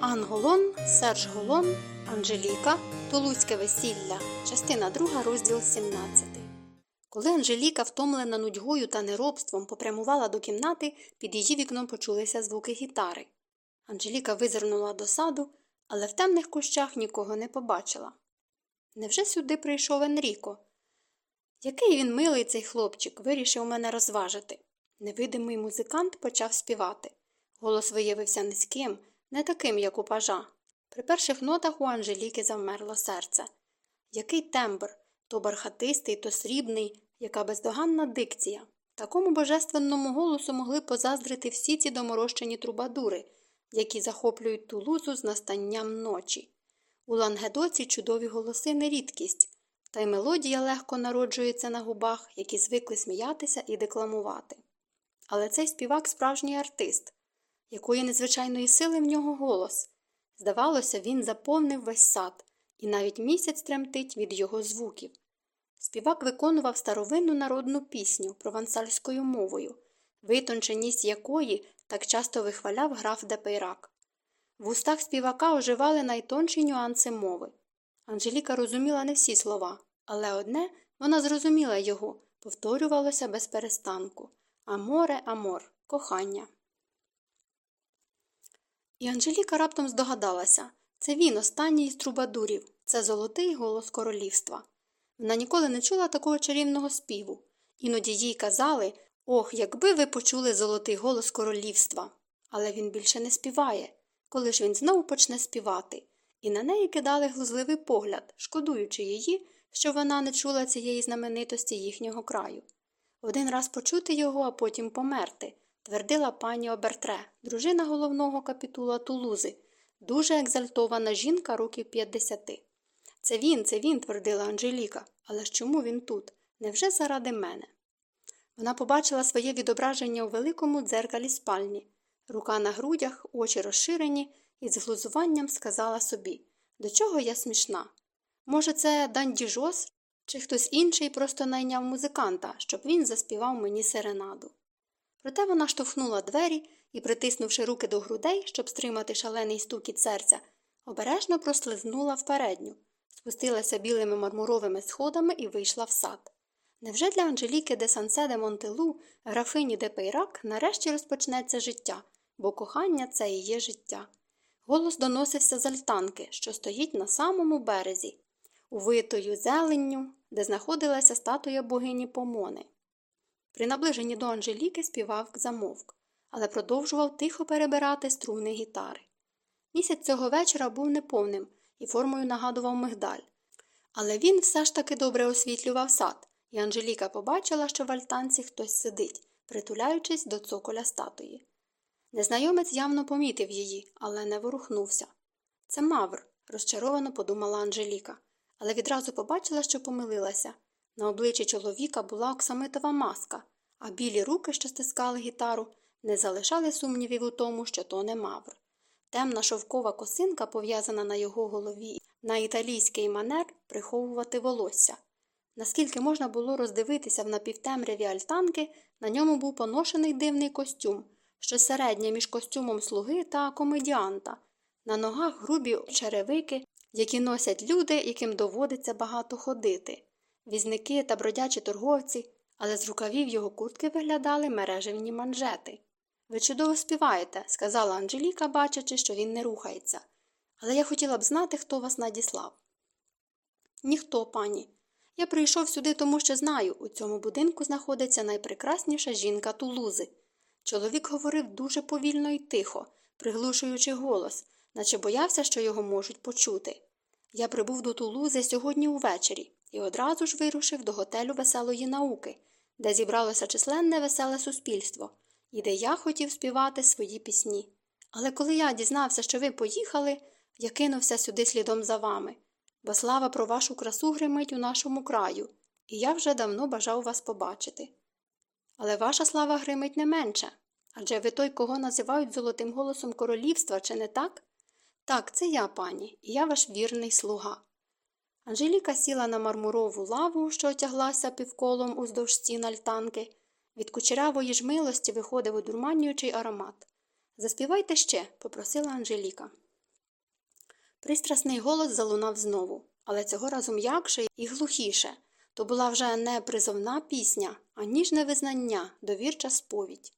Анголон, Серж Голон, Анжеліка, Тулузьке весілля, частина 2, розділ 17. Коли Анжеліка, втомлена нудьгою та неробством, попрямувала до кімнати, під її вікном почулися звуки гітари. Анжеліка визирнула до саду, але в темних кущах нікого не побачила. Невже сюди прийшов Енріко? Який він милий цей хлопчик, вирішив мене розважити. Невидимий музикант почав співати. Голос виявився низьким, не таким, як у пажа. При перших нотах у Анжеліки завмерло серце. Який тембр то бархатистий, то срібний, яка бездоганна дикція. Такому божественному голосу могли позаздрити всі ці доморощені трубадури, які захоплюють тулузу з настанням ночі. У Лангедоці чудові голоси не рідкість, та й мелодія легко народжується на губах, які звикли сміятися і декламувати. Але цей співак справжній артист, якої незвичайної сили в нього голос. Здавалося, він заповнив весь сад, і навіть місяць тремтить від його звуків. Співак виконував старовинну народну пісню провансальською мовою, витонченість якої так часто вихваляв граф Депейрак. В устах співака оживали найтонші нюанси мови. Анжеліка розуміла не всі слова, але одне вона зрозуміла його, повторювалося без перестанку Аморе, амор, кохання. І Анжеліка раптом здогадалася це він, останній із трубадурів, це золотий голос королівства. Вона ніколи не чула такого чарівного співу. Іноді їй казали ох, якби ви почули золотий голос королівства. Але він більше не співає, коли ж він знову почне співати, і на неї кидали глузливий погляд, шкодуючи її, що вона не чула цієї знаменитості їхнього краю. Один раз почути його, а потім померти, твердила пані Обертре, дружина головного капітула Тулузи, дуже екзальтована жінка років 50. Це він, це він, твердила Анжеліка, але ж чому він тут? Невже заради мене? Вона побачила своє відображення у великому дзеркалі спальні, рука на грудях, очі розширені, і з глузуванням сказала собі до чого я смішна? Може, це Дандіжос, чи хтось інший просто найняв музиканта, щоб він заспівав мені серенаду. Проте вона штовхнула двері і, притиснувши руки до грудей, щоб стримати шалений стукіт серця, обережно прослизнула в передню, спустилася білими мармуровими сходами і вийшла в сад. Невже для Анжеліки де Сансе де Монтелу, графині де Пейрак, нарешті розпочнеться життя, бо кохання це і є життя. Голос доносився з альтанки, що стоїть на самому березі, увитою зеленню, де знаходилася статуя богині Помони. При наближенні до Анжеліки співав замовк, але продовжував тихо перебирати струни гітари. Місяць цього вечора був неповним і формою нагадував мигдаль. Але він все ж таки добре освітлював сад, і Анжеліка побачила, що в альтанці хтось сидить, притуляючись до цоколя статуї. Незнайомець явно помітив її, але не ворухнувся. Це Мавр, розчаровано подумала Анжеліка, але відразу побачила, що помилилася. На обличчі чоловіка була оксамитова маска, а білі руки, що стискали гітару, не залишали сумнівів у тому, що то не Мавр. Темна шовкова косинка, пов'язана на його голові, на італійський манер приховувати волосся. Наскільки можна було роздивитися в напівтемряві альтанки, на ньому був поношений дивний костюм, що середнє між костюмом слуги та комедіанта, на ногах грубі черевики, які носять люди, яким доводиться багато ходити, візники та бродячі торговці, але з рукавів його куртки виглядали мережевні манжети. Ви чудово співаєте, сказала Анжеліка, бачачи, що він не рухається. Але я хотіла б знати, хто вас надіслав. Ніхто, пані. Я прийшов сюди, тому що знаю, у цьому будинку знаходиться найпрекрасніша жінка Тулузи. Чоловік говорив дуже повільно і тихо, приглушуючи голос, наче боявся, що його можуть почути. Я прибув до Тулузи сьогодні увечері і одразу ж вирушив до готелю веселої науки, де зібралося численне веселе суспільство і де я хотів співати свої пісні. Але коли я дізнався, що ви поїхали, я кинувся сюди слідом за вами, бо слава про вашу красу гримить у нашому краю, і я вже давно бажав вас побачити. Але ваша слава гримить не менше адже ви той, кого називають золотим голосом королівства, чи не так? Так, це я, пані, і я ваш вірний слуга. Анжеліка сіла на мармурову лаву, що отяглася півколом уздовж стін альтанки. Від кучерявої ж милості виходив одурманюючий аромат. Заспівайте ще, попросила Анжеліка. Пристрасний голос залунав знову, але цього разу м'якше і глухіше. То була вже не призовна пісня, а ніжне визнання, довірча сповідь.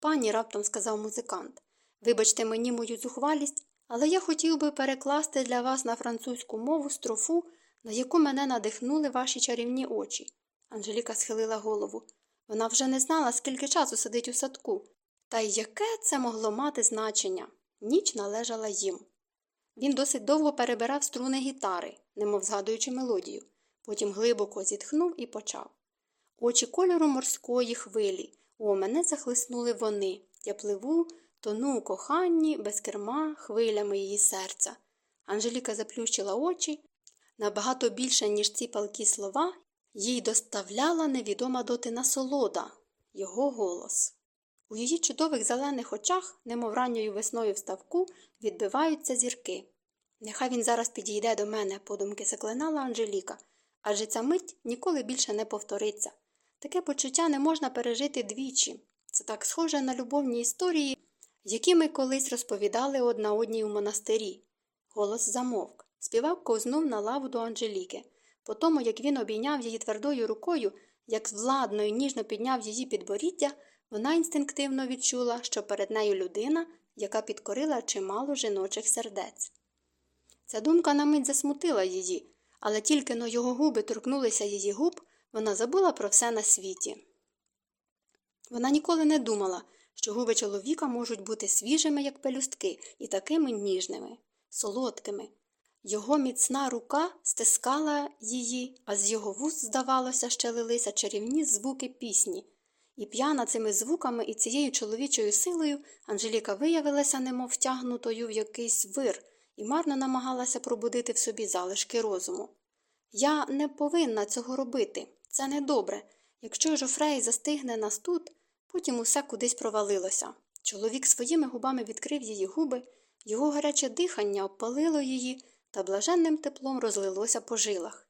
Пані, раптом сказав музикант, вибачте мені мою зухвалість, але я хотів би перекласти для вас на французьку мову строфу, на яку мене надихнули ваші чарівні очі. Анжеліка схилила голову. Вона вже не знала, скільки часу сидить у садку. Та й яке це могло мати значення? Ніч належала їм. Він досить довго перебирав струни гітари, немов згадуючи мелодію. Потім глибоко зітхнув і почав. Очі кольору морської хвилі. О, мене захлиснули вони. Я пливу, тону коханні, без керма, хвилями її серця. Анжеліка заплющила очі. Набагато більше, ніж ці палкі слова, їй доставляла невідома доти насолода, його голос. У її чудових зелених очах, немов ранньою весною в ставку, відбиваються зірки. Нехай він зараз підійде до мене, подумки заклинала Анжеліка, адже ця мить ніколи більше не повториться. Таке почуття не можна пережити двічі. Це так схоже на любовні історії, які ми колись розповідали одна одній у монастирі. Голос замовк. Співак ковзнув на лаву до Анжеліки. По тому, як він обійняв її твердою рукою, як владно і ніжно підняв її підборіддя, вона інстинктивно відчула, що перед нею людина, яка підкорила чимало жіночих сердець. Ця думка на мить засмутила її, але тільки но його губи торкнулися її губ, вона забула про все на світі. Вона ніколи не думала, що губи чоловіка можуть бути свіжими, як пелюстки, і такими ніжними, солодкими. Його міцна рука стискала її, а з його вуст, здавалося, ще лилися чарівні звуки пісні. І п'яна цими звуками і цією чоловічою силою Анжеліка виявилася, немов втягнутою в якийсь вир, і марно намагалася пробудити в собі залишки розуму. Я не повинна цього робити. Це недобре. Якщо Жофрей застигне нас тут, потім усе кудись провалилося. Чоловік своїми губами відкрив її губи, його гаряче дихання обпалило її та блаженним теплом розлилося по жилах.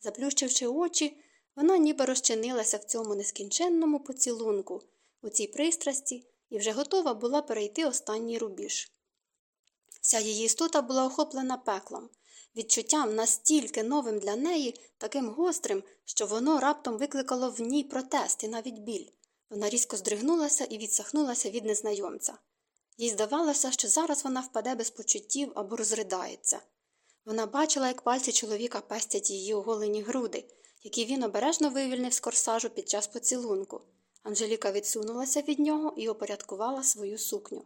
Заплющивши очі, вона ніби розчинилася в цьому нескінченному поцілунку, у цій пристрасті, і вже готова була перейти останній рубіж. Вся її істота була охоплена пеклом, відчуттям настільки новим для неї, таким гострим, що воно раптом викликало в ній протест і навіть біль. Вона різко здригнулася і відсахнулася від незнайомця. Їй здавалося, що зараз вона впаде без почуттів або розридається. Вона бачила, як пальці чоловіка пестять її оголені груди, які він обережно вивільнив з корсажу під час поцілунку. Анжеліка відсунулася від нього і опорядкувала свою сукню.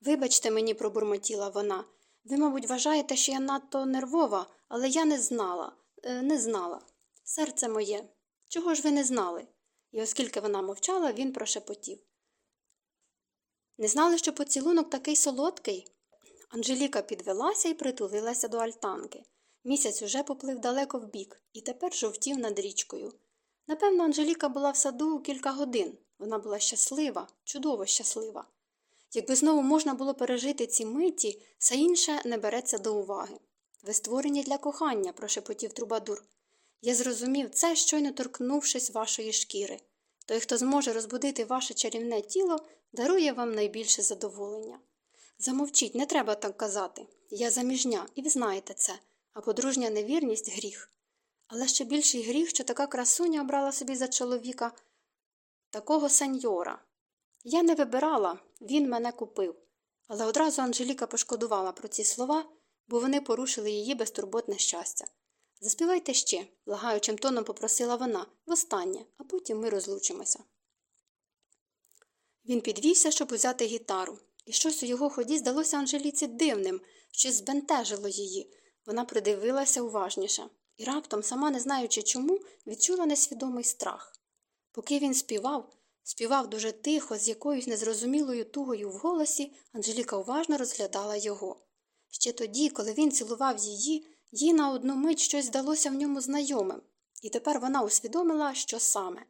Вибачте мені, пробурмотіла вона. Ви, мабуть, вважаєте, що я надто нервова, але я не знала, е, не знала. Серце моє. Чого ж ви не знали? І оскільки вона мовчала, він прошепотів. Не знали, що поцілунок такий солодкий? Анжеліка підвелася і притулилася до альтанки. Місяць уже поплив далеко вбік і тепер жовтів над річкою. Напевно, Анжеліка була в саду кілька годин. Вона була щаслива, чудово щаслива. Якби знову можна було пережити ці миті, все інше не береться до уваги. Ви створені для кохання, прошепотів Трубадур. Я зрозумів це, щойно торкнувшись вашої шкіри. Той, хто зможе розбудити ваше чарівне тіло, дарує вам найбільше задоволення. Замовчіть, не треба так казати. Я заміжня, і ви знаєте це, а подружня невірність гріх. Але ще більший гріх, що така красуня обрала собі за чоловіка такого сеньора. Я не вибирала, він мене купив. Але одразу Анжеліка пошкодувала про ці слова, бо вони порушили її безтурботне щастя. Заспівайте ще, благаючим тоном попросила вона, востаннє, а потім ми розлучимося. Він підвівся, щоб узяти гітару, і щось у його ході здалося Анжеліці дивним, щось збентежило її. Вона придивилася уважніше і раптом, сама не знаючи чому, відчула несвідомий страх. Поки він співав, співав дуже тихо, з якоюсь незрозумілою тугою в голосі, Анжеліка уважно розглядала його. Ще тоді, коли він цілував її, їй на одну мить щось здалося в ньому знайомим, і тепер вона усвідомила, що саме.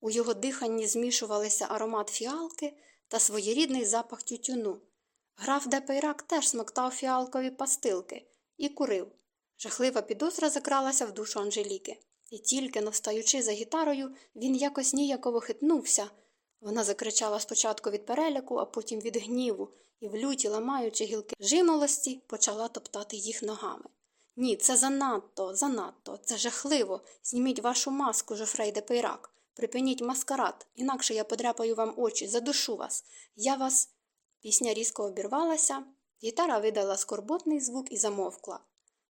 У його диханні змішувалися аромат фіалки та своєрідний запах тютюну. Граф Депейрак теж смоктав фіалкові пастилки і курив. Жахлива підозра закралася в душу Анжеліки, і тільки, навстаючи за гітарою, він якось ніяково хитнувся, Вона закричала спочатку від переляку, а потім від гніву, і в люті, ламаючи гілки жимолості, почала топтати їх ногами. Ні, це занадто, занадто, це жахливо. Зніміть вашу маску, Жофрей де. Припиніть маскарад, інакше я подряпаю вам очі, задушу вас. Я вас. Пісня різко обірвалася, гітара видала скорботний звук і замовкла.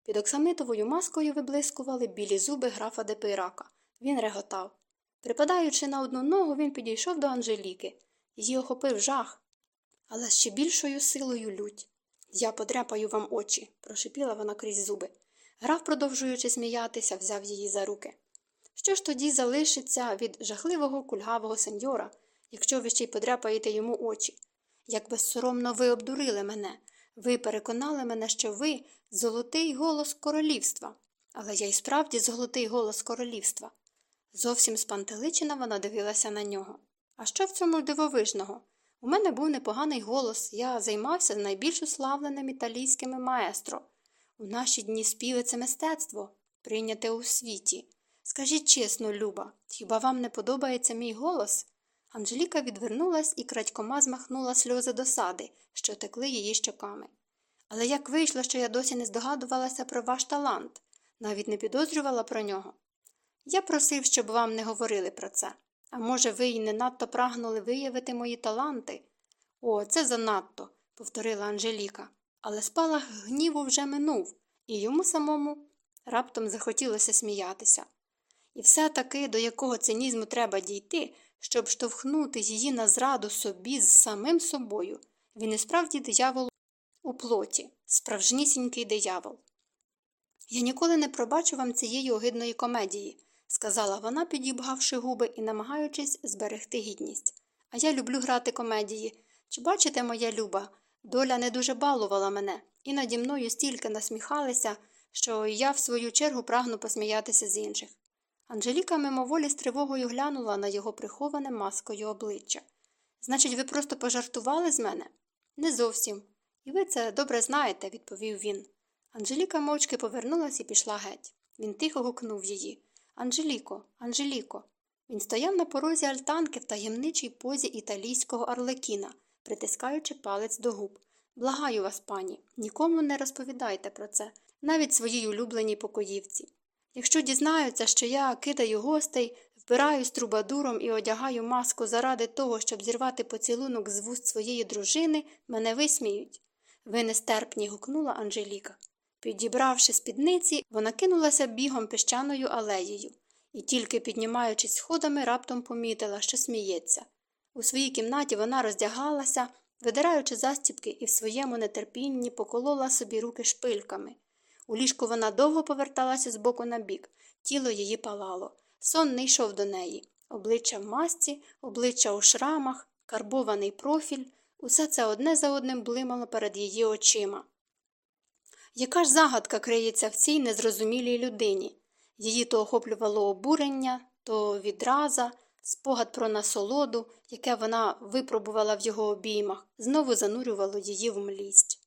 Під оксамитовою маскою виблискували білі зуби графа де Пейрака. Він реготав. Припадаючи на одну ногу, він підійшов до Анжеліки. Її охопив жах, але ще більшою силою лють. Я подряпаю вам очі, прошипіла вона крізь зуби. Граф, продовжуючи сміятися, взяв її за руки. Що ж тоді залишиться від жахливого кульгавого сеньора, якщо ви ще й подряпаєте йому очі? Як безсоромно ви обдурили мене, ви переконали мене, що ви золотий голос королівства. Але я й справді золотий голос королівства. Зовсім спантеличена вона дивилася на нього. А що в цьому дивовижного? У мене був непоганий голос, я займався найбільш уславленим італійськими маестро. У наші дні співи це мистецтво, прийняте у світі. Скажіть чесно, Люба, хіба вам не подобається мій голос? Анжеліка відвернулась і крадькома змахнула сльози досади, що текли її щоками. Але як вийшло, що я досі не здогадувалася про ваш талант, навіть не підозрювала про нього. Я просив, щоб вам не говорили про це. А може, ви й не надто прагнули виявити мої таланти? О, це занадто, повторила Анжеліка. Але спалах гніву вже минув, і йому самому раптом захотілося сміятися. І все таки до якого цинізму треба дійти, щоб штовхнути її на зраду собі з самим собою. Він і справді диявол у плоті, справжнісінький диявол. Я ніколи не пробачу вам цієї огидної комедії, сказала вона, підібгавши губи і намагаючись зберегти гідність. А я люблю грати комедії. Чи бачите, моя люба, доля не дуже балувала мене, і наді мною стільки насміхалися, що я в свою чергу прагну посміятися з інших. Анжеліка мимоволі з тривогою глянула на його приховане маскою обличчя. Значить, ви просто пожартували з мене? Не зовсім. І ви це добре знаєте, відповів він. Анжеліка мовчки повернулась і пішла геть. Він тихо гукнув її. Анжеліко, Анжеліко. Він стояв на порозі альтанки в таємничій позі італійського арлекіна, притискаючи палець до губ. Благаю вас, пані, нікому не розповідайте про це, навіть своїй улюбленій покоївці. Якщо дізнаються, що я кидаю гостей, вбираюсь трубадуром і одягаю маску заради того, щоб зірвати поцілунок з вуст своєї дружини, мене висміють. Ви нестерпні, гукнула Анжеліка. Підібравши спідниці, вона кинулася бігом піщаною алеєю і, тільки піднімаючись сходами, раптом помітила, що сміється. У своїй кімнаті вона роздягалася, видираючи застібки і в своєму нетерпінні поколола собі руки шпильками. У ліжку вона довго поверталася з боку на бік, тіло її палало. Сон не йшов до неї. Обличчя в масці, обличчя у шрамах, карбований профіль, усе це одне за одним блимало перед її очима. Яка ж загадка криється в цій незрозумілій людині? Її то охоплювало обурення, то відраза, спогад про насолоду, яке вона випробувала в його обіймах, знову занурювало її в млість.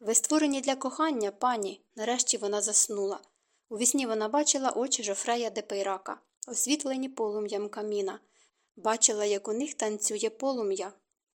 Ви створені для кохання, пані, нарешті вона заснула. У вісні вона бачила очі Жофрея де Пейрака, освітлені полум'ям каміна, бачила, як у них танцює полум'я,